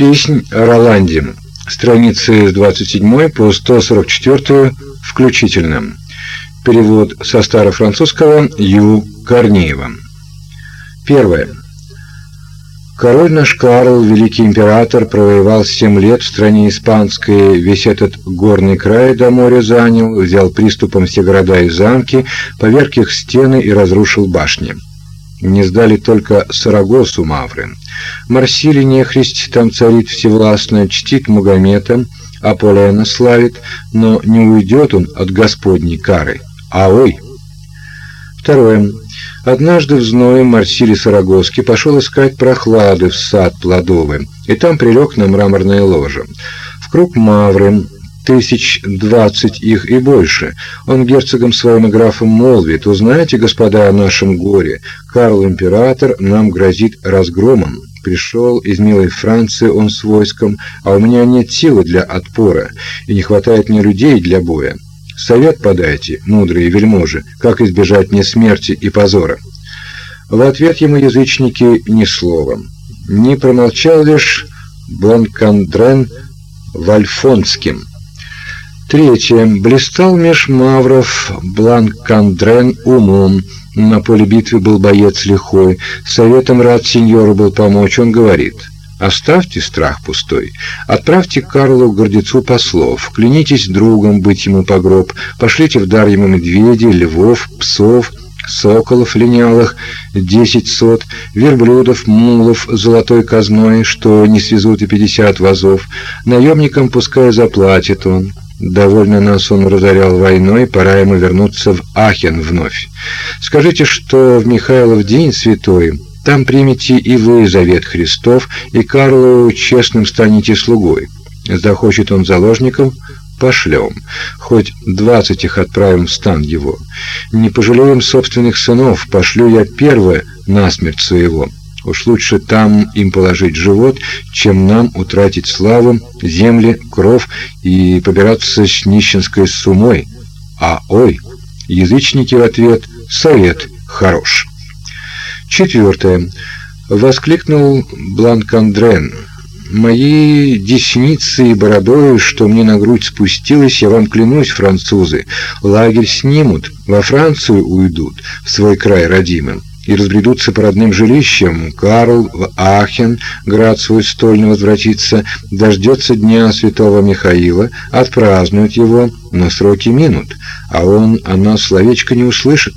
Песнь о Роланде. Страницы с 27 по 144 включительно. Перевод со старофранцузского Ю. Корнеева. Первое. Король наш Карл, великий император, провоевал семь лет в стране испанской, весь этот горный край до моря занял, взял приступом все города и замки, поверг их стены и разрушил башни. Не сдали только Сарагосу Мавры. Марсилий нехрист там царит всевластно, чтит Магомета, Аполлона славит, но не уйдет он от Господней кары. А ой! Второе. Однажды в зное Марсилий Сарагоский пошел искать прохлады в сад плодовый, и там прилег на мраморное ложе. В круг мавры, тысяч двадцать их и больше. Он герцогом своим и графом молвит, «Узнаете, господа, о нашем горе. Карл Император нам грозит разгромом. Пришел из милой Франции он с войском, а у меня нет силы для отпора, и не хватает мне людей для боя. Совет подайте, мудрые вельможи, как избежать мне смерти и позора. В ответ ему язычники ни словом. Не промолчал лишь Бланкандрен Вальфонским. Третье. Блистал меж мавров Бланкандрен умом. На поле битвы был боец лихой. Советом рад сеньору был помочь, он говорит — Оставьте страх пустой. Отправьте Карлу гордецу послов. Клянитесь другом быть ему погроб. Пошлите в дар ему медведей, львов, псов, соколов линялых, десять сот, верблюдов, мулов золотой казной, что не свезут и пятьдесят вазов. Наемникам пускай заплатит он. Довольно нас он разорял войной, пора ему вернуться в Ахен вновь. Скажите, что в Михайлов день святой там примите и вы завет Христов, и Карлу честным станете слугой. Захочет он заложником, пошлем. Хоть двадцать их отправим в стан его. Не пожалеем собственных сынов, пошлю я первое насмерть своего. Уж лучше там им положить живот, чем нам утратить славу, земли, кров и побираться с нищенской сумой. А ой, язычники в ответ совет хорош. Четвертое. Воскликнул Бланкандрен. Мои десницы и бородой, что мне на грудь спустилось, я вам клянусь, французы, лагерь снимут, во Францию уйдут, в свой край родимым и разбредутся по родным жилищам. Карл в Ахен, град свой стольно возвратится, дождется дня святого Михаила, отпразднует его, но сроки минут, а он о нас словечко не услышит.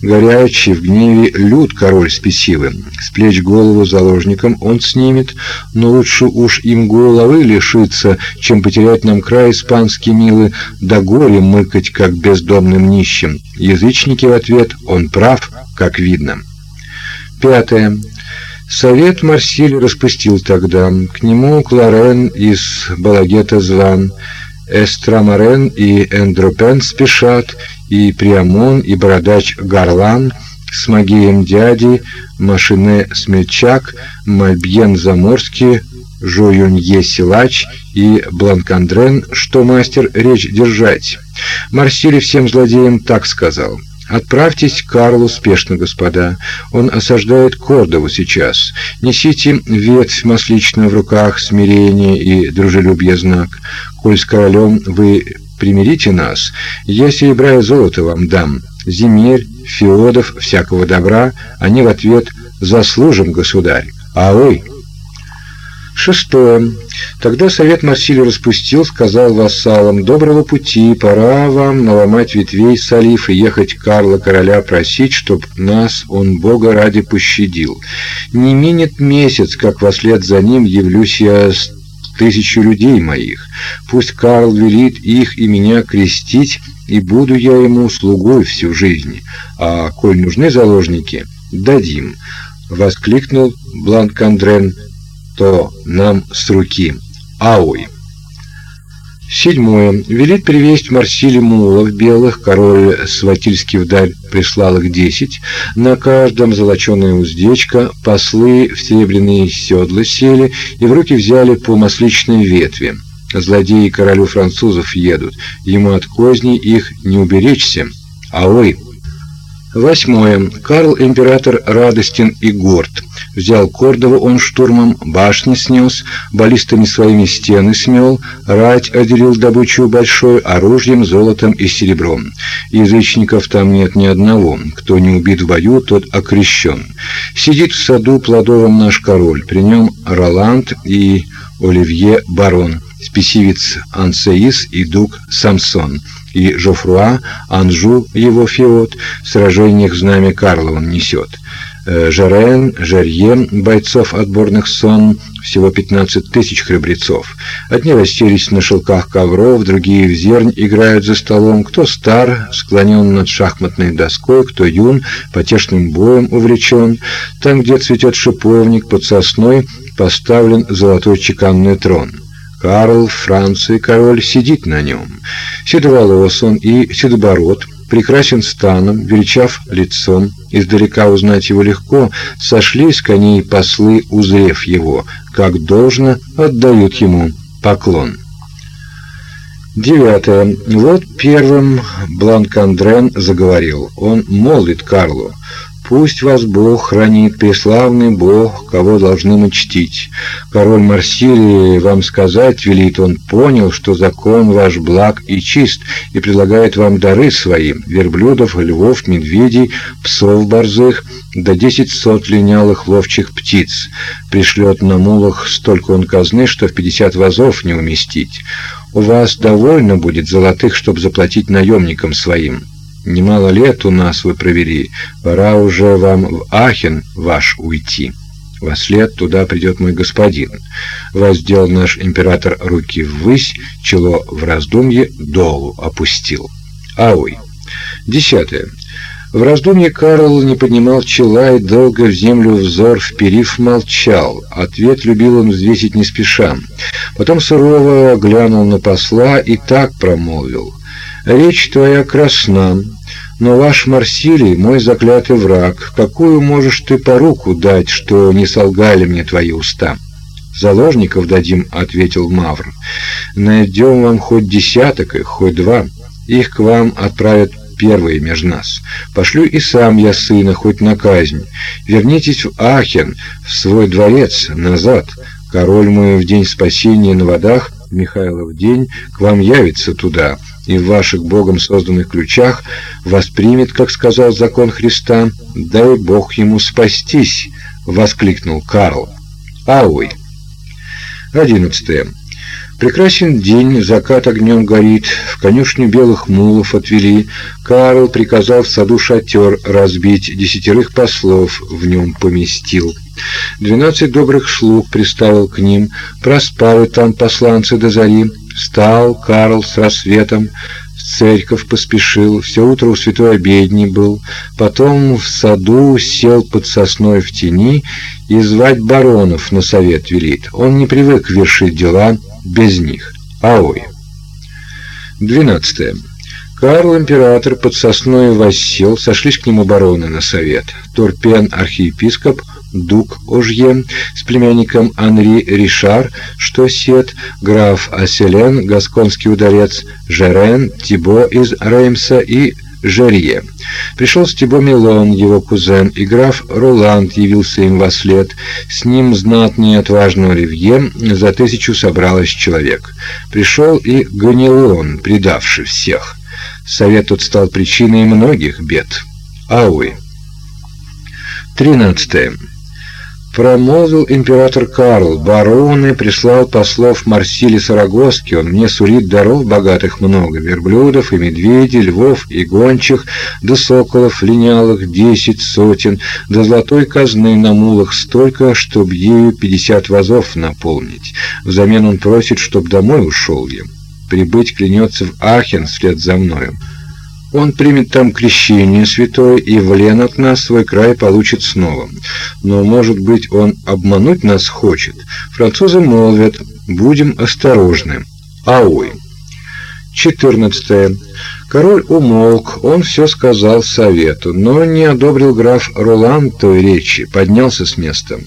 Горячий в гневе люд король спесивый, с плеч голову заложником он снимет, но лучше уж им головы лишиться, чем потерять нам край испанский милый, да горе мыкать, как бездомным нищим. Язычники в ответ, он прав, как видно. Пятое. Совет Марсиль распустил тогда. К нему Кларен из Балагета зван, Эстрамарен и Эндропен спешат, и Приамон, и Бородач Гарлан с Магием Дяди, Машине Смельчак, Мальбьен Заморский, Жоюнье Силач и Бланкандрен, что мастер речь держать. Марсиль всем злодеям так сказал — Отправьтесь к Карлу спешно, господа. Он осаждает Кордову сейчас. Несите ветвь масличную в руках, смирение и дружелюбие знак. Коль с королем вы примирите нас, я серебра и золото вам дам. Земель, феодов, всякого добра, они в ответ «Заслужим, государь». А вы... Шестое. Тогда совет Марсилий распустил, сказал вассалам, «Доброго пути, пора вам наломать ветвей солив и ехать Карла короля просить, чтоб нас он Бога ради пощадил. Не минет месяц, как вослед за ним явлюсь я с тысячу людей моих. Пусть Карл велит их и меня крестить, и буду я ему слугой всю жизнь. А коль нужны заложники, дадим». Воскликнул Бланкандрен то нам с руки. Ауй. Седьмое. Велит привесть Марсили мулов белых, король Сватильский вдаль прислал их десять, на каждом золоченая уздечка, послы в серебряные седла сели и в руки взяли по масличной ветви. Злодеи королю французов едут, ему от козней их не уберечься. Ауй. Восьмое. Карл император радостен и горд. Взял Кордову он штурмом, башни снес, баллистами своими стены смел, рать отделил добычу большой, оружием, золотом и серебром. Язычников там нет ни одного, кто не убит в бою, тот окрещен. Сидит в саду плодовом наш король, при нем Роланд и Оливье Барон, спесивец Ансеис и Дук Самсон и Жофруа, Анжу, его феод, в сражениях знамя Карла он несет. Э, Жарен, Жарье, бойцов отборных сон, всего 15 тысяч храбрецов. Одни расселись на шелках ковров, другие в зернь играют за столом. Кто стар, склонен над шахматной доской, кто юн, потешным боем увлечен. Там, где цветет шиповник под сосной, поставлен золотой чеканный трон. Карл, Франции король, сидит на нем. Седоволос он и седобород, прекрасен станом, величав лицом, издалека узнать его легко, сошли с коней послы, узрев его, как должно, отдают ему поклон. Девятое. Вот первым Бланкандрен заговорил. Он молит Карлу: Пусть вас Бог хранит, преславный Бог, кого должны мы чтить. Король Марсилии вам сказать велит, он понял, что закон ваш благ и чист, и предлагает вам дары своим, верблюдов, львов, медведей, псов борзых, да десять сот линялых ловчих птиц. Пришлет на мулах столько он казны, что в пятьдесят вазов не уместить. У вас довольно будет золотых, чтобы заплатить наемникам своим. Немало лет у нас вы провели, пора уже вам в Ахен ваш уйти. Во след туда придет мой господин. Воздел наш император руки ввысь, чело в раздумье долу опустил. Ауй. Десятое. В раздумье Карл не поднимал чела и долго в землю взор вперив молчал. Ответ любил он взвесить не спеша. Потом сурово глянул на посла и так промолвил — Речь твоя красна, но ваш Марсилий мой заклятый враг. Какую можешь ты поруку дать, что не солгали мне твои уста? Заложников дадим, ответил Мавр. Найдем вам хоть десяток их, хоть два. Их к вам отправят первые между нас. Пошлю и сам я сына хоть на казнь. Вернитесь в Ахен, в свой дворец, назад. Король мой в день спасения на водах, Михайлов день, к вам явится туда и в ваших Богом созданных ключах воспримет, как сказал закон Христа, дай Бог ему спастись, воскликнул Карл. Ауй. Одиннадцатое. Прекрасен день, закат огнем горит, в конюшню белых мулов отвели. Карл приказал в саду шатер разбить, десятерых послов в нем поместил. Двенадцать добрых слуг приставил к ним, проспали там посланцы до зари. Встал Карл с рассветом, в церковь поспешил, все утро у святой обедни был, потом в саду сел под сосной в тени и звать баронов на совет велит. Он не привык вершить дела без них. Аой. Двенадцатое. Карл император под сосной воссел, сошлись к нему бароны на совет. Турпен архиепископ Дук Ожье с племянником Анри Ришар, что сет, граф Аселен, гасконский ударец, Жерен, Тибо из Реймса и Жерье. Пришел с Тибо Милон, его кузен, и граф Роланд явился им во след. С ним знатный отважный Оливье, за тысячу собралось человек. Пришел и Ганилон, предавший всех. Совет тут стал причиной многих бед. Ауи. Тринадцатое. Промолвил император Карл, бароны прислал послов Марсили Сарагоски, он мне сулит даров богатых много, верблюдов и медведей, львов и гончих, да соколов линялых десять сотен, да золотой казны на мулах столько, чтоб ею пятьдесят вазов наполнить. Взамен он просит, чтоб домой ушел я. Прибыть клянется в Ахен вслед за мною. Он примет там крещение святое и влен от нас свой край получит снова. Но, может быть, он обмануть нас хочет. Французы молвят, будем осторожны. Ауй. 14. Король умолк, он все сказал совету, но не одобрил граф Ролан той речи, поднялся с места.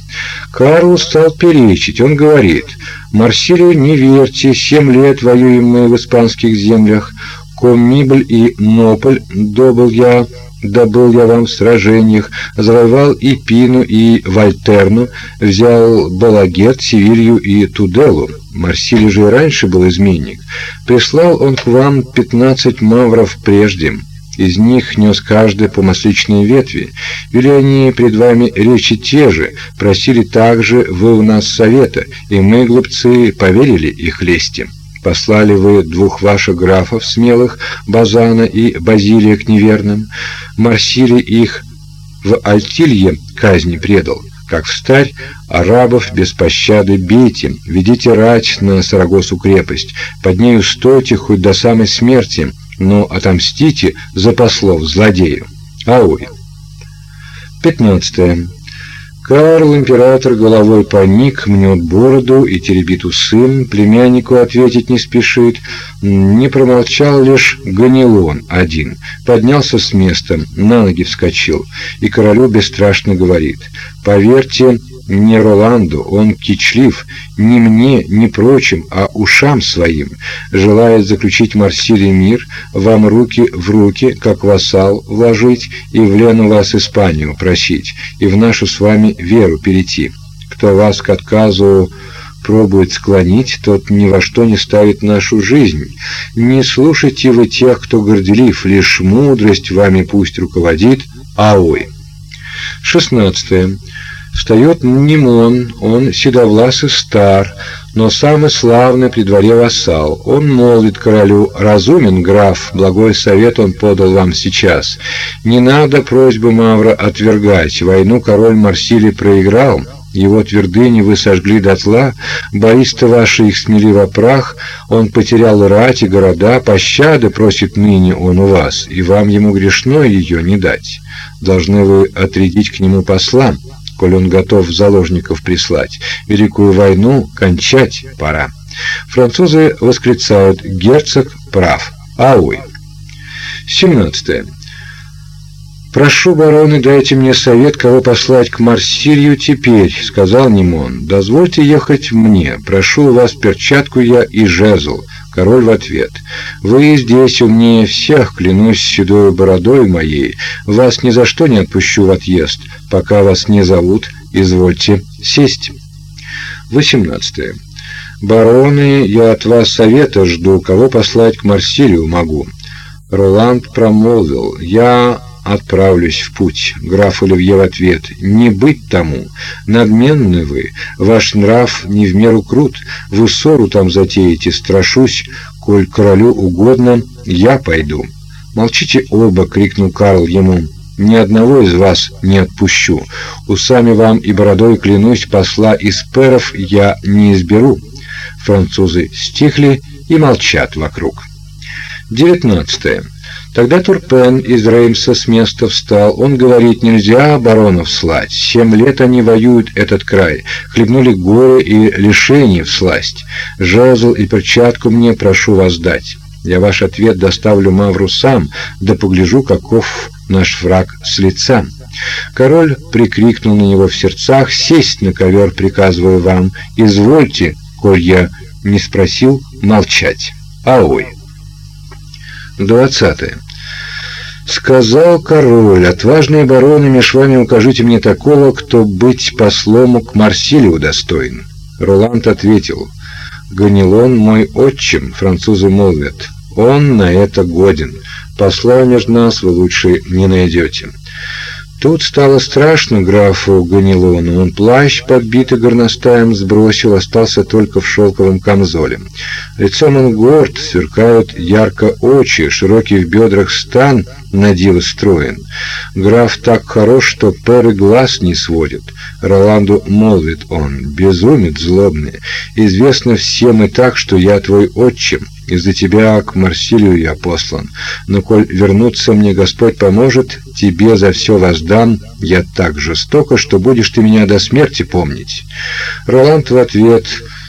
Карл стал перечить, он говорит, «Марсилию не верьте, семь лет воюем мы в испанских землях, Комибль и Нополь добыл я, добыл я вам в сражениях, завоевал и Пину, и Вольтерну, взял Балагет, Севилью и Туделу. Марсилий же и раньше был изменник. Прислал он к вам пятнадцать мавров прежде. Из них нес каждый по масличной ветви. Вели они пред вами речи те же, просили также вы у нас совета, и мы, глупцы, поверили их лести. Послали вы двух ваших графов смелых, Базана и Базилия к неверным, Марсили их в Альтилье казни предал. Как встарь, арабов без пощады бейте, ведите рать на Сарагосу крепость, под нею стойте хоть до самой смерти, но отомстите за послов злодею. Аой. 15. Карл, император, головой поник, мнет бороду и теребит усы, племяннику ответить не спешит. Не промолчал лишь Ганилон один, поднялся с места, на ноги вскочил, и королю бесстрашно говорит, «Поверьте, не Роланду, он кичлив, не мне, не прочим, а ушам своим. Желает заключить Марсилий мир, вам руки в руки, как вассал, вложить и в Лену вас Испанию просить, и в нашу с вами веру перейти. Кто вас к отказу пробует склонить, тот ни во что не ставит нашу жизнь. Не слушайте вы тех, кто горделив, лишь мудрость вами пусть руководит, аой. 16. Встает Немон, он седовлас и стар, но самый славный при дворе вассал. Он молвит королю, разумен граф, благой совет он подал вам сейчас. Не надо просьбы Мавра отвергать, войну король Марсилий проиграл, его твердыни вы сожгли дотла, боисты ваши их смели во прах, он потерял рать и города, пощады просит ныне он у вас, и вам ему грешно ее не дать. Должны вы отрядить к нему послам, коль он готов заложников прислать. Великую войну кончать пора. Французы восклицают «Герцог прав». Ауи. 17. «Прошу, бароны, дайте мне совет, кого послать к Марсилью теперь», — сказал Нимон. «Дозвольте ехать мне. Прошу у вас перчатку я и жезл». Король в ответ. «Вы здесь умнее всех, клянусь седой бородой моей. Вас ни за что не отпущу в отъезд. Пока вас не зовут, извольте сесть». 18. «Бароны, я от вас совета жду, кого послать к Марсилию могу». Роланд промолвил. «Я отправлюсь в путь. Граф Оливье в ответ: "Не быть тому. Надменны вы, ваш нрав не в меру крут. Вы ссору там затеете, страшусь, коль королю угодно, я пойду". "Молчите оба", крикнул Карл ему. Ни одного из вас не отпущу. Усами вам и бородой клянусь, посла из перов я не изберу. Французы стихли и молчат вокруг. Девятнадцатое. Тогда Турпен из Реймса с места встал. Он говорит, нельзя баронов слать. Семь лет они воюют этот край. Хлебнули горы и лишений в сласть. Жезл и перчатку мне прошу вас дать. Я ваш ответ доставлю Мавру сам, да погляжу, каков наш враг с лица. Король прикрикнул на него в сердцах, сесть на ковер приказываю вам, извольте, коль я не спросил, молчать. Аой. Двадцатое. Сказал король, отважные бароны, меж вами укажите мне такого, кто быть послом к Марсилию достоин. Роланд ответил, Ганилон мой отчим, французы молвят, он на это годен. Посла между нас вы лучше не найдете. Тут стало страшно графу Ганилону. Он плащ, подбитый горностаем, сбросил, остался только в шелковом камзоле. Лицом он горд, сверкают ярко очи, широкий в бедрах стан надиво строен. Граф так хорош, что перы глаз не сводит. Роланду молвит он, безумец злобный. Известно всем и так, что я твой отчим. Из-за тебя к Марсилию я послан. Но коль вернуться мне Господь поможет, тебе за все воздам я так жестоко, что будешь ты меня до смерти помнить. Роланд в ответ: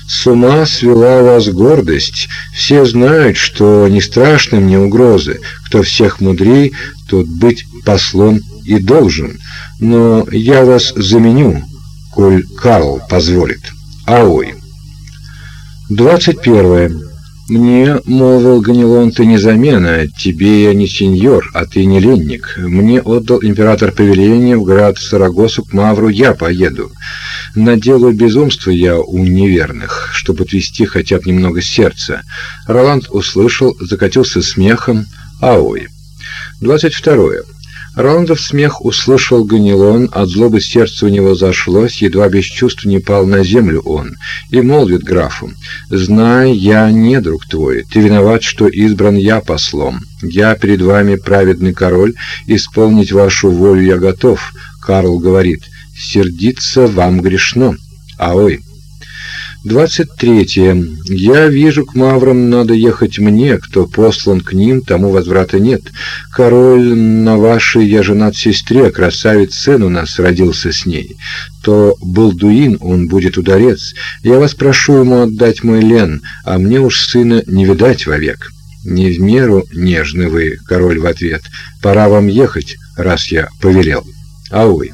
с ума свела вас гордость. Все знают, что не страшны мне угрозы. Кто всех мудрей, тот быть послом и должен. Но я вас заменю, коль Карл позволит. Аой. 21. Мне, молвил Ганилон, ты не замена, тебе я не сеньор, а ты не ленник. Мне отдал император повеление в град Сарагосу к Мавру, я поеду. Наделаю безумство я у неверных, чтобы отвести хотя бы немного сердца. Роланд услышал, закатился смехом, а ой. Двадцать второе. Раундов смех услышал Ганилон, от злобы сердце у него зашлось, едва без чувств не пал на землю он, и молвит графу, «Знай, я не друг твой, ты виноват, что избран я послом. Я перед вами праведный король, исполнить вашу волю я готов». Карл говорит, «Сердиться вам грешно». А ой, Двадцать третье. Я вижу, к маврам надо ехать мне, кто послан к ним, тому возврата нет. Король на вашей я женат сестре, красавец сын у нас родился с ней. То Балдуин, он будет ударец. Я вас прошу ему отдать мой лен, а мне уж сына не видать вовек. Не в меру нежны вы, король в ответ. Пора вам ехать, раз я повелел. Ауй.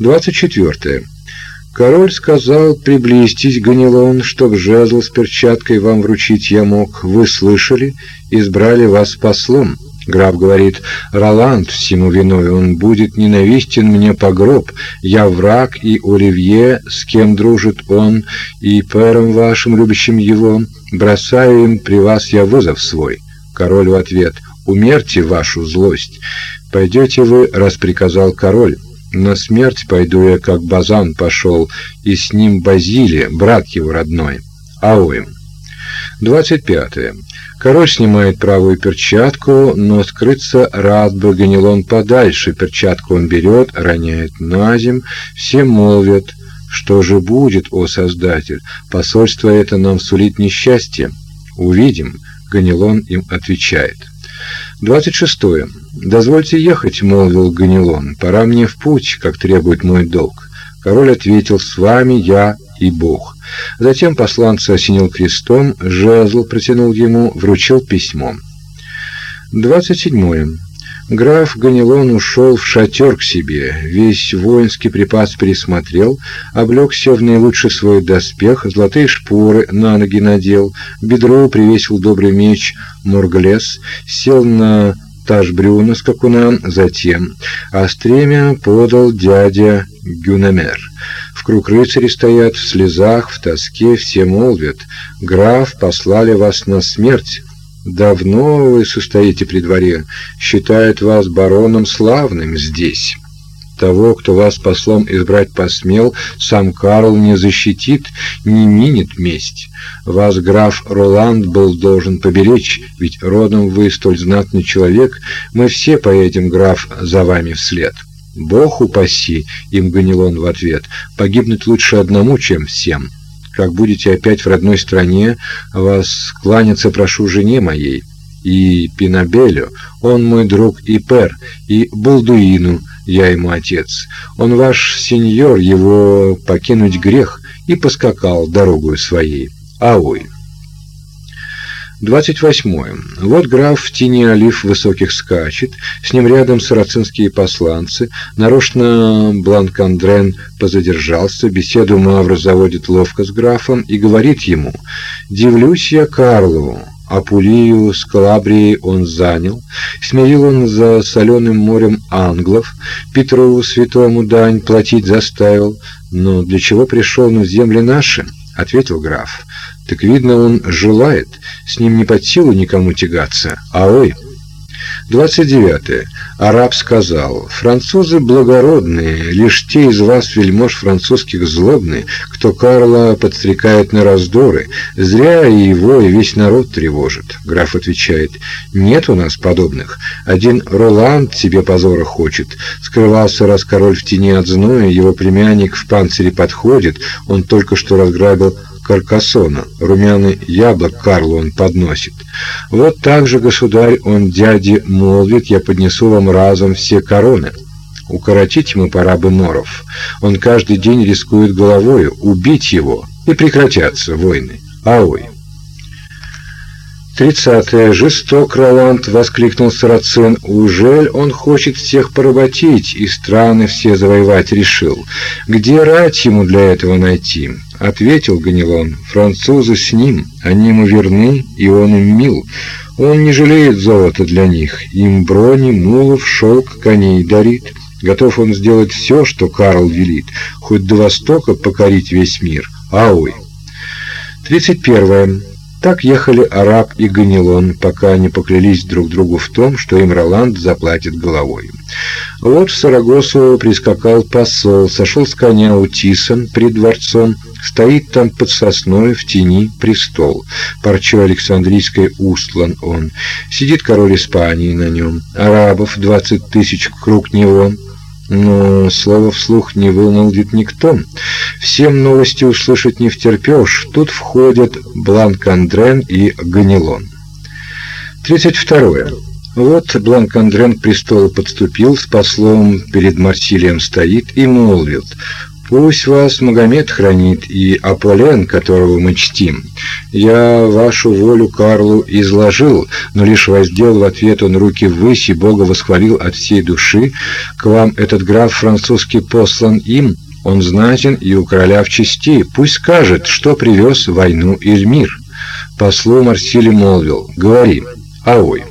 Двадцать четвертое. Король сказал приблизьтесь, Ганилон, чтоб жезл с перчаткой вам вручить я мог. Вы слышали? Избрали вас послом. Граф говорит, Роланд всему виной, он будет ненавистен мне по гроб. Я враг, и Оливье, с кем дружит он, и пером вашим, любящим его, бросаю им при вас я вызов свой. Король в ответ, умерьте вашу злость. Пойдете вы, раз приказал король. На смерть пойду я, как Базан пошел, и с ним Базилия, брат его родной. Ауэм. 25. Король снимает правую перчатку, но скрыться рад бы Ганилон подальше. Перчатку он берет, роняет на земь. Все молвят, что же будет, о Создатель? Посольство это нам сулит несчастье. Увидим. Ганилон им отвечает. 26. «Дозвольте ехать», — молвил Ганилон, — «пора мне в путь, как требует мой долг». Король ответил, «С вами я и Бог». Затем посланца осенил крестом, жезл протянул ему, вручил письмо. 27. Граф Ганилон ушел в шатер к себе, весь воинский припас пересмотрел, облегся в наилучший свой доспех, золотые шпоры на ноги надел, бедро привесил добрый меч Морглес, сел на Ташбрюна скакуна, затем а подал дядя Гюнамер. В круг рыцари стоят в слезах, в тоске, все молвят, «Граф, послали вас на смерть, Давно вы состоите при дворе, считают вас бароном славным здесь. Того, кто вас послом избрать посмел, сам Карл не защитит, не минит месть. Вас граф Роланд был должен поберечь, ведь родом вы столь знатный человек, мы все поедем, граф, за вами вслед. Бог упаси, им Ганилон в ответ, погибнуть лучше одному, чем всем как будете опять в родной стране, вас кланяться прошу жене моей, и Пинабелю, он мой друг и пер, и Балдуину, я ему отец. Он ваш сеньор, его покинуть грех, и поскакал дорогою своей. Ауй. 28. Вот граф в тени олив высоких скачет, с ним рядом сарацинские посланцы, нарочно Бланкандрен позадержался, беседу Мавр заводит ловко с графом и говорит ему, «Дивлюсь я Карлову, Апулию с Калабрией он занял, смирил он за соленым морем англов, Петрову святому дань платить заставил, но для чего пришел на земли наши?» — ответил граф. «Так видно, он желает, с ним не под силу никому тягаться, а ой». 29. Араб сказал, «Французы благородные, лишь те из вас, вельмож французских, злобны, кто Карла подстрекает на раздоры, зря и его, и весь народ тревожит». Граф отвечает, «Нет у нас подобных. Один Роланд себе позора хочет. Скрывался раз король в тени от зноя, его племянник в панцире подходит, он только что разграбил Каркасона, румяный яблок Карлу он подносит. Вот так же, государь, он дяде молвит, я поднесу вам разом все короны. Укоротить ему пора бы моров. Он каждый день рискует головою, убить его, и прекратятся войны. Аой. Тридцатое. Жесток Роланд, воскликнул Сарацин. Ужель он хочет всех поработить и страны все завоевать решил? Где рать ему для этого найти? Ответил Ганилон. Французы с ним, они ему верны, и он им мил. Он не жалеет золота для них, им брони, мулов, шелк, коней дарит. Готов он сделать все, что Карл велит, хоть до востока покорить весь мир. Тридцать первое. Так ехали араб и Ганилон, пока не поклялись друг другу в том, что им Роланд заплатит головой. Вот в Сарагосу прискакал посол, сошел с коня у Тисон пред дворцом, стоит там под сосной в тени престол. Парчой Александрийской устлан он. Сидит король Испании на нем, арабов двадцать тысяч круг него, но слово вслух не вымолвит никто. Всем новости услышать не втерпёшь. Тут входят Бланк-Андрен и Ганилон. 32. Вот Бланк-Андрен к престолу подступил, с послом перед Марсилием стоит и молвит: Пусть вас Магомед хранит и Аполлен, которого мы чтим. Я вашу волю Карлу изложил, но лишь воздел в ответ он руки ввысь и Бога восхвалил от всей души. К вам этот граф французский послан им, он знатен и у короля в чести. Пусть скажет, что привез войну или мир. Послу Марсили молвил: "Говори, аой".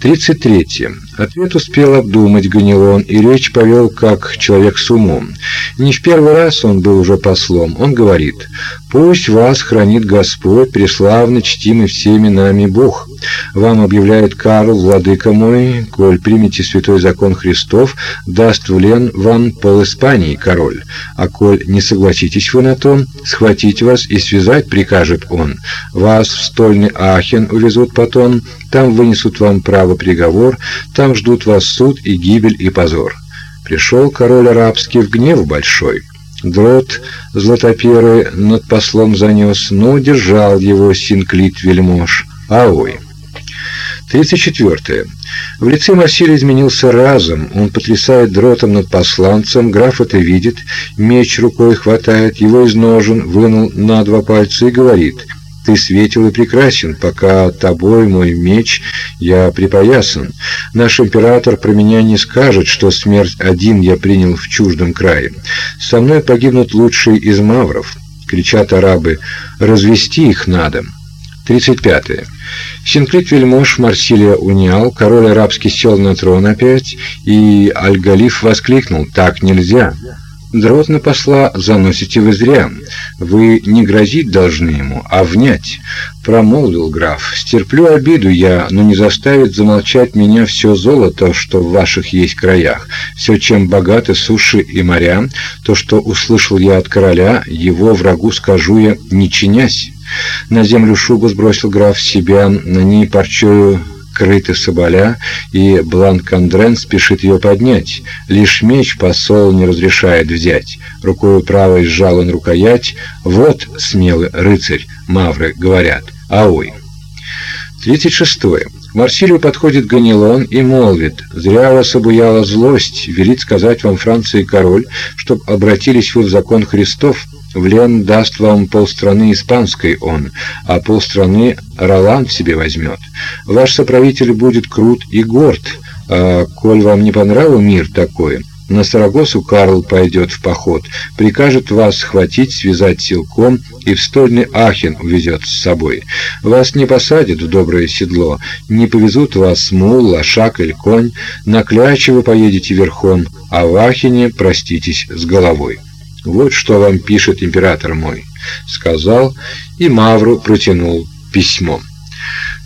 33. Ответ успел обдумать Ганилон, и речь повел как человек с умом. Не в первый раз он был уже послом. Он говорит: "Пусть вас хранит Господь, преславный, чтимый всеми нами Бог. Вам объявляет Карл, владыка мой, коль примете святой закон Христов, даст в лен вам пол Испании король. А коль не согласитесь вы на то, схватить вас и связать прикажет он. Вас в стольный Ахен увезут потом, там вынесут вам право приговор, там ждут вас суд и гибель и позор. Пришел король арабский в гнев большой. Дрот златоперый над послом занес, но удержал его синклит вельмож. Аой. 34. В лице Марсилия изменился разом. Он потрясает дротом над посланцем, граф это видит, меч рукой хватает, его из ножен вынул на два пальца и говорит: "Ты светил и прекрасен, пока тобой мой меч я припоясан. Наш император про меня не скажет, что смерть один я принял в чуждом крае. Со мной погибнут лучшие из мавров". Кричат арабы: "Развести их надо". 35. -е. Синклит вельмож Марсилия унял, король арабский сел на трон опять, и Аль-Галиф воскликнул «Так нельзя!» Дрот на посла заносите вы зря. Вы не грозить должны ему, а внять. Промолвил граф. Стерплю обиду я, но не заставит замолчать меня все золото, что в ваших есть краях. Все, чем богаты суши и моря, то, что услышал я от короля, его врагу скажу я, не чинясь. На землю шубу сбросил граф себя, на ней парчою крыты соболя, и Бланк-Андрен спешит ее поднять. Лишь меч посол не разрешает взять. Рукой правой сжал он рукоять. Вот смелый рыцарь, мавры говорят. Аой. 36. К Марсилию подходит Ганилон и молвит: "Зря вас обуяла злость, велит сказать вам Франции король, чтоб обратились вы в закон Христов, в Лен даст вам полстраны испанской он, а полстраны Ролан в себе возьмет. Ваш соправитель будет крут и горд, а коль вам не понравил мир такой, на Сарагосу Карл пойдет в поход, прикажет вас схватить, связать силком и в стольный Ахен увезет с собой. Вас не посадят в доброе седло, не повезут вас мул, лошак или конь, на кляче вы поедете верхом, а в Ахене проститесь с головой. Вот что вам пишет император мой, сказал, и Мавру протянул письмо.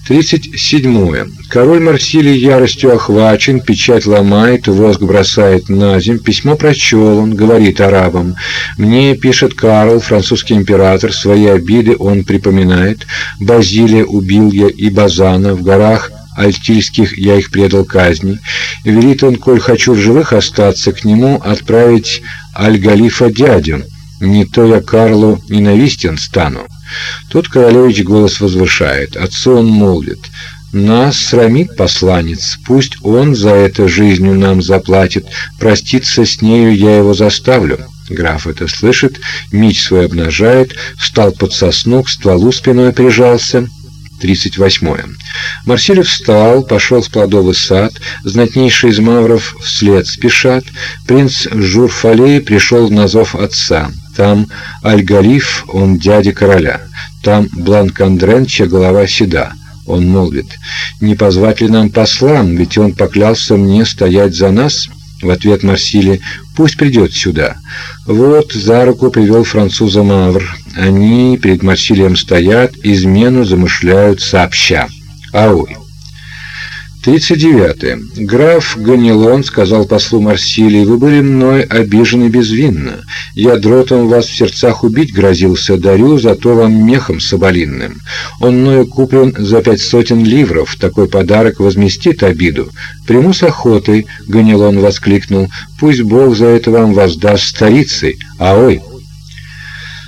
37. Король Марсилий яростью охвачен, печать ломает, воск бросает на земь. Письмо прочел он, говорит арабам. Мне пишет Карл, французский император, свои обиды он припоминает. Базилия убил я и Базана в горах Альтильских я их предал казни. Велит он, коль хочу в живых остаться, к нему отправить Аль-Галифа дядю. Не то я Карлу ненавистен стану. Тут королевич голос возвышает. Отцу он молвит. Нас срамит посланец, пусть он за это жизнью нам заплатит, проститься с нею я его заставлю. Граф это слышит, меч свой обнажает, встал под сосну, к стволу спиной прижался. 38. Марсилий встал, пошел в плодовый сад, знатнейшие из мавров вслед спешат. Принц Журфалей пришел на зов отца. Там Аль-Галиф, он дядя короля. Там Бланк-Андрен, чья голова седа. Он молвит, «Не позвать ли нам послам, ведь он поклялся мне стоять за нас?» В ответ Марсили, «Пусть придет сюда». Вот за руку привел француза Мавр. Они перед Марсилием стоят, измену замышляют сообща. Аой. 39. Граф Ганилон сказал послу Марсилии, «Вы были мной обижены безвинно. Я дротом вас в сердцах убить грозился, дарю зато вам мехом соболинным. Он мною куплен за пять сотен ливров, такой подарок возместит обиду. Приму с охотой», — Ганилон воскликнул, «пусть Бог за это вам воздаст старицей, а ой!»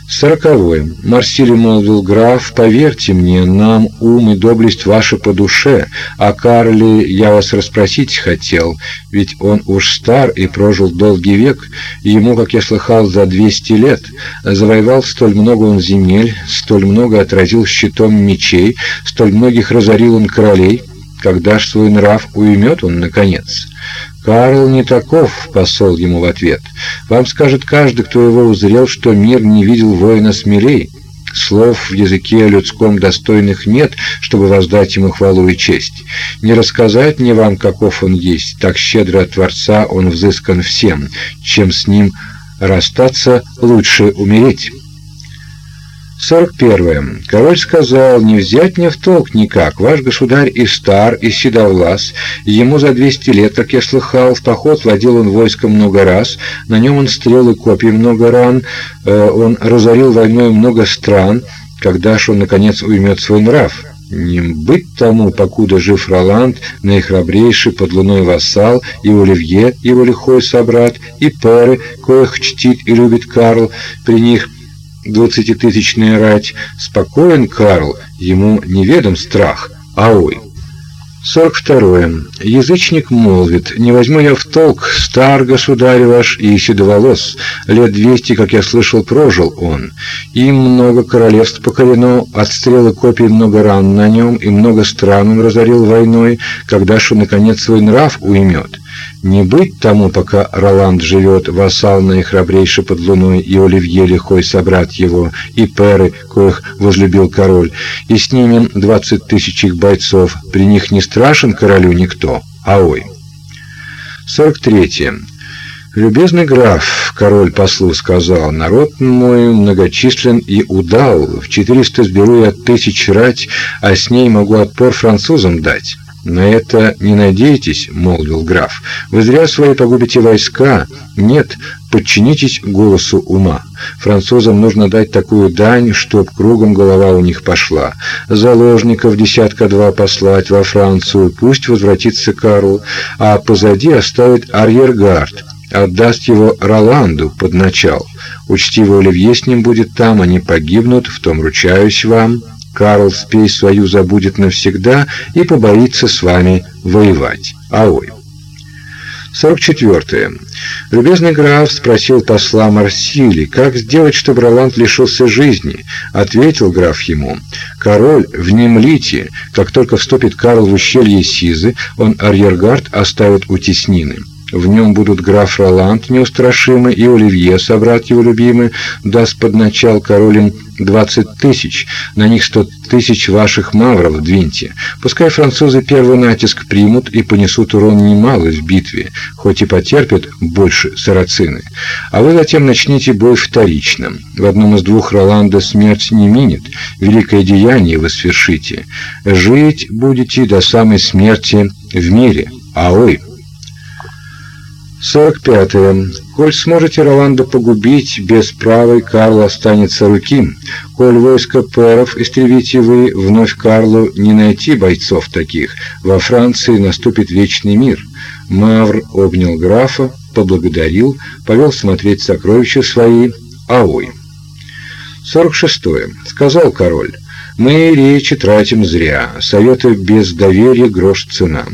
Сороковое. Марсилий молвил граф, поверьте мне, нам ум и доблесть ваши по душе, а Карле я вас расспросить хотел, ведь он уж стар и прожил долгий век, ему, как я слыхал, за двести лет. Завоевал столь много он земель, столь много отразил щитом мечей, столь многих разорил он королей, когда ж свой нрав уймет он, наконец. Карл не таков, посол ему в ответ. Вам скажет каждый, кто его узрел, что мир не видел воина смелей. Слов в языке людском достойных нет, чтобы воздать ему хвалу и честь. Не рассказать мне вам, каков он есть, так щедро от Творца он взыскан всем, чем с ним расстаться, лучше умереть». 41. Король сказал, не взять мне в толк никак, ваш государь и стар, и седовлас, ему за 200 лет, как я слыхал, в поход водил он войско много раз, на нем он стрел и копий много ран, э, он разорил войной много стран, когда ж он, наконец, уймет свой нрав. Не быть тому, покуда жив Роланд, наихрабрейший под луной вассал, и Оливье, его лихой собрат, и Перы, коих чтит и любит Карл, при них двадцатитысячная рать. Спокоен Карл, ему неведом страх, а ой. 42. Язычник молвит, «Не возьму я в толк, стар государь ваш и седоволос, лет двести, как я слышал, прожил он. Им много королевств покорено, от стрелы копий много ран на нем, и много стран он разорил войной, когда ж он, наконец, свой нрав уймет. Не быть тому, пока Роланд живет, вассал наихрабрейший под луной, и Оливье лихой собрат его, и перы, коих возлюбил король, и с ними двадцать тысяч их бойцов, при них не страшен королю никто, а ой. 43. «Любезный граф, — король послу сказал, — народ мой многочислен и удал, в четыреста сберу я тысяч рать, а с ней могу отпор французам дать». «На это не надейтесь», — молвил граф. «Вы зря свои погубите войска. Нет, подчинитесь голосу ума. Французам нужно дать такую дань, чтоб кругом голова у них пошла. Заложников десятка-два послать во Францию, пусть возвратится Карл, а позади оставит арьергард, отдаст его Роланду под начал. Учтивый Оливье с ним будет там, они погибнут, в том ручаюсь вам». Карл спесь свою забудет навсегда и побоится с вами воевать. Аой. 44. Любезный граф спросил посла Марсили, как сделать, чтобы Роланд лишился жизни. Ответил граф ему, король, внемлите, как только вступит Карл в ущелье Сизы, он арьергард оставит у теснины. В нем будут граф Роланд неустрашимый и Оливье, собрат его любимый, даст под начал королем двадцать тысяч, на них сто ваших мавров двиньте. Пускай французы первый натиск примут и понесут урон немалый в битве, хоть и потерпят больше сарацины. А вы затем начните бой вторичным. В одном из двух Роланда смерть не минет, великое деяние вы свершите. Жить будете до самой смерти в мире. А вы... 45. -е. Коль сможете Роланда погубить, без правой Карл останется руки. Коль войско перов истребите вы, вновь Карлу не найти бойцов таких. Во Франции наступит вечный мир. Мавр обнял графа, поблагодарил, повел смотреть сокровища свои, а ой. 46. -е. Сказал король. Мы речи тратим зря, советы без доверия грош цена.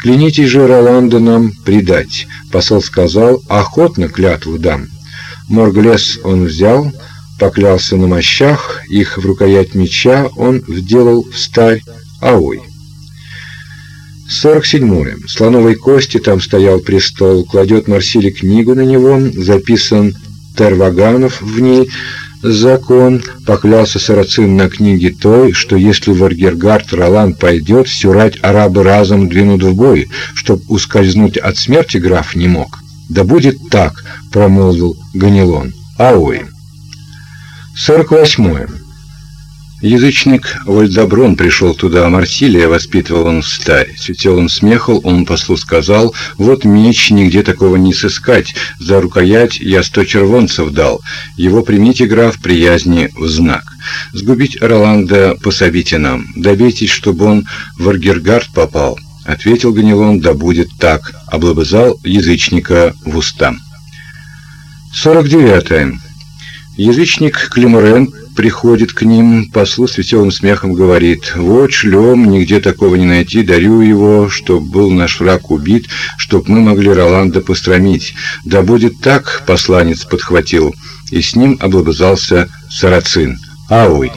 Клянитесь же Роланда нам предать. Посол сказал, охотно клятву дам. Морглес он взял, поклялся на мощах, их в рукоять меча он вделал в а ой. 47. Слоновой кости там стоял престол, кладет Марсили книгу на него, записан Терваганов в ней, закон, поклялся Сарацин на книге той, что если в Аргергард Ролан пойдет, сюрать арабы разом двинут в бой, чтоб ускользнуть от смерти граф не мог. Да будет так, промолвил Ганилон. Аой. 48. Язычник Вальдоброн пришел туда, а Марсилия воспитывал он в старе. Светел он смехал, он послу сказал, вот меч, нигде такого не сыскать, за рукоять я сто червонцев дал, его примите, граф, приязни в знак. Сгубить Роланда пособите нам, добейтесь, чтобы он в Аргергард попал. Ответил Ганилон, да будет так, облобызал язычника в уста. 49. -е. Язычник Климорен приходит к ним, послу с веселым смехом говорит, «Вот шлем, нигде такого не найти, дарю его, чтоб был наш враг убит, чтоб мы могли Роланда постромить. Да будет так», — посланец подхватил, и с ним облобызался Сарацин. «Ауй!»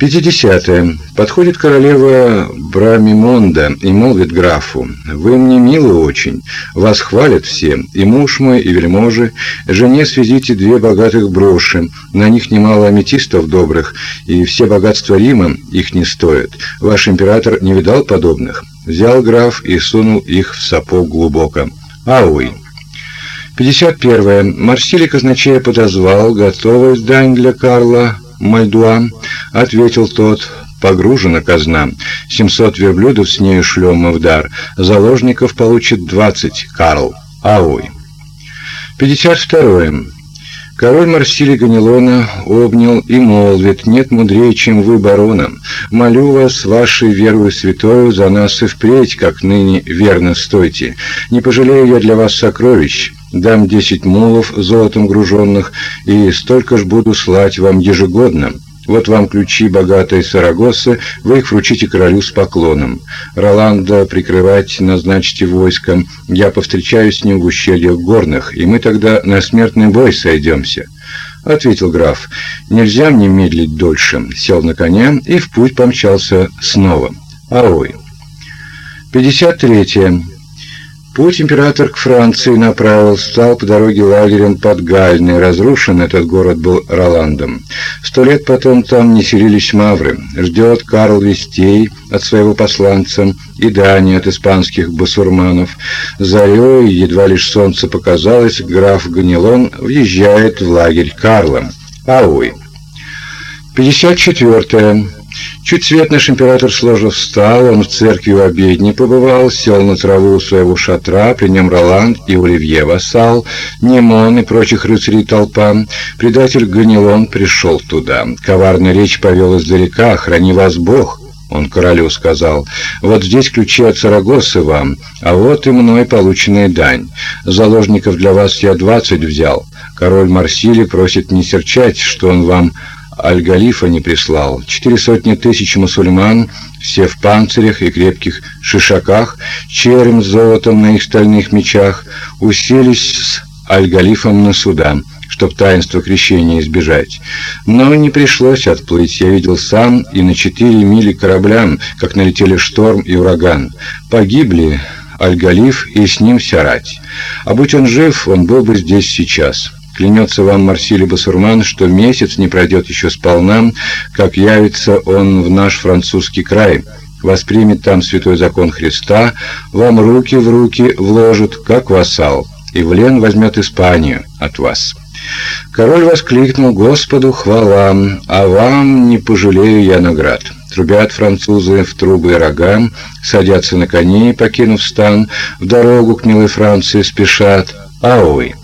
Пятидесятое. Подходит королева Брамимонда и молвит графу, «Вы мне милы очень, вас хвалят все, и муж мой, и вельможи, жене свезите две богатых броши, на них немало аметистов добрых, и все богатства Рима их не стоят. Ваш император не видал подобных?» Взял граф и сунул их в сапог глубоко. «Ауй!» 51. Марсилий казначея подозвал, готовая дань для Карла Мальдуан, ответил тот, погружена казна. Семьсот верблюдов с нею шлем мы в дар. Заложников получит двадцать, Карл. Аой. Пятьдесят второе. Король Марсилий Ганилона обнял и молвит, «Нет мудрее, чем вы, барона. Молю вас, вашей верою святою, за нас и впредь, как ныне верно стойте. Не пожалею я для вас сокровищ, дам десять мулов золотом груженных, и столько ж буду слать вам ежегодно». Вот вам ключи богатой Сарагосы, вы их вручите королю с поклоном. Роланда прикрывать назначьте войском, я повстречаюсь с ним в ущельях горных, и мы тогда на смертный бой сойдемся». Ответил граф, «Нельзя мне медлить дольше». Сел на коня и в путь помчался снова. Аой. 53. Путь император к Франции направил, стал по дороге лагерем под Гальной. Разрушен этот город был Роландом. Сто лет потом там не селились мавры. Ждет Карл вестей от своего посланца и дани от испанских басурманов. Зарей, едва лишь солнце показалось, граф Ганилон въезжает в лагерь Карла. Ауй. 54. Чуть свет наш император сложно встал, он в церкви в обедне побывал, сел на траву у своего шатра, при нем Роланд и Оливье Вассал, Немон и прочих рыцарей толпа. Предатель Ганилон пришел туда. Коварная речь повел издалека, храни вас Бог. Он королю сказал, «Вот здесь ключи от Сарагосы вам, а вот и мной полученная дань. Заложников для вас я двадцать взял. Король Марсили просит не серчать, что он вам Аль-Галифа не прислал. Четыре сотни тысяч мусульман, все в панцирях и крепких шишаках, черем с золотом на их стальных мечах, уселись с Аль-Галифом на суда, чтоб таинство крещения избежать. Но не пришлось отплыть, я видел сам и на четыре мили кораблям, как налетели шторм и ураган. Погибли Аль-Галиф и с ним вся рать. А будь он жив, он был бы здесь сейчас». Клянется вам Марсилий Басурман, что месяц не пройдет еще сполна, как явится он в наш французский край, воспримет там святой закон Христа, вам руки в руки вложит, как вассал, и в лен возьмет Испанию от вас». Король воскликнул Господу хвала, а вам не пожалею я наград. Трубят французы в трубы и рога, садятся на коней, покинув стан, в дорогу к милой Франции спешат. А ой!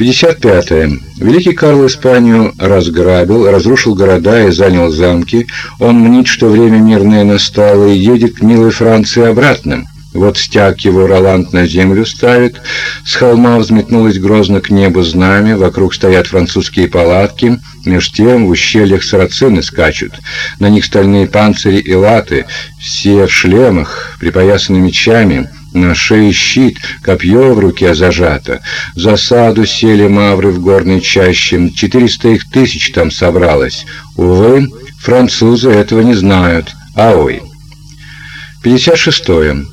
55. -е. Великий Карл Испанию разграбил, разрушил города и занял замки. Он мнит, что время мирное настало и едет к милой Франции обратно. Вот стяг его Роланд на землю ставит, с холма взметнулось грозно к небу знамя, вокруг стоят французские палатки, меж тем в ущельях сарацины скачут, на них стальные панцири и латы, все в шлемах, припоясаны мечами, На шее щит, копье в руке зажато. Засаду сели мавры в горной чаще. Четыреста их тысяч там собралось. Увы, французы этого не знают. А ой. 56. -е.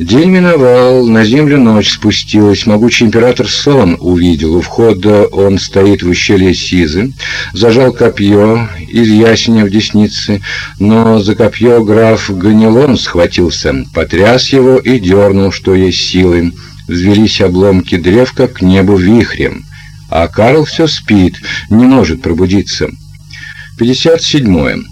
День миновал, на землю ночь спустилась, могучий император сон увидел. У входа он стоит в ущелье Сизы, зажал копье из ясеня в деснице, но за копье граф Ганилон схватился, потряс его и дернул, что есть силы. Взвелись обломки древка к небу вихрем, а Карл все спит, не может пробудиться. 57. -е.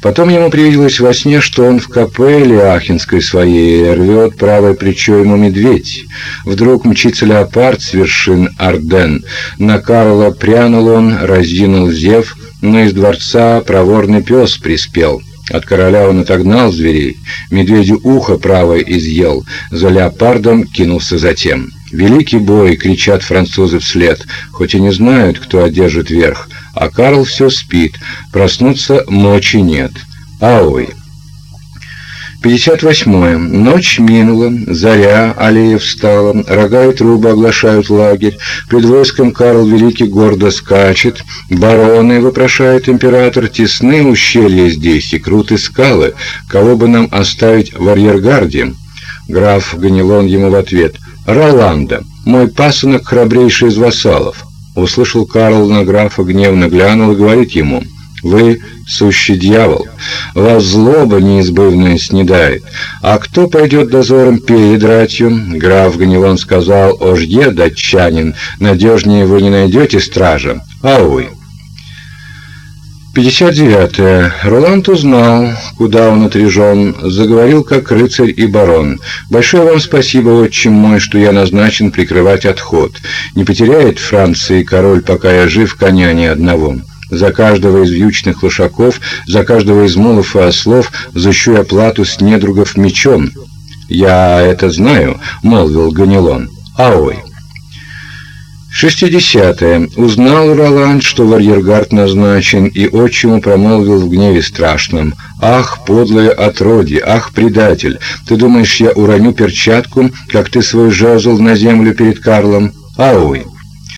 Потом ему привиделось во сне, что он в капелле Ахинской своей рвет правое плечо ему медведь. Вдруг мчится леопард с вершин Арден. На Карла прянул он, раздинул зев, но из дворца проворный пес приспел. От короля он отогнал зверей, медведю ухо правое изъел, за леопардом кинулся затем. «Великий бой!» — кричат французы вслед, хоть и не знают, кто одержит верх — а Карл все спит, проснуться ночи нет. Аой. 58. Ночь минула, заря, аллея встала, рога и трубы оглашают лагерь, пред войском Карл Великий гордо скачет, бароны, вопрошает император, тесны ущелья здесь и круты скалы, кого бы нам оставить в арьергарде? Граф Ганилон ему в ответ, Роланда, мой пасынок храбрейший из вассалов. Услышал Карл на графа, гневно глянул и говорит ему, «Вы сущий дьявол, вас злоба неизбывная снедает. А кто пойдет дозором перед ратью?» Граф Ганилон сказал, «Ожье, датчанин, надежнее вы не найдете стража, а вы». 59. -е. Роланд узнал, куда он отряжен, заговорил как рыцарь и барон. «Большое вам спасибо, отчим мой, что я назначен прикрывать отход. Не потеряет Франции король, пока я жив, коня ни одного». За каждого из вьючных лошаков, за каждого из молов и ослов взыщу я плату с недругов мечом. «Я это знаю», — молвил Ганилон. «Аой». Шестидесятое. Узнал Роланд, что в арьергард назначен, и отчиму промолвил в гневе страшном. «Ах, подлое отродье! Ах, предатель! Ты думаешь, я уроню перчатку, как ты свой жезл на землю перед Карлом? Ауй!»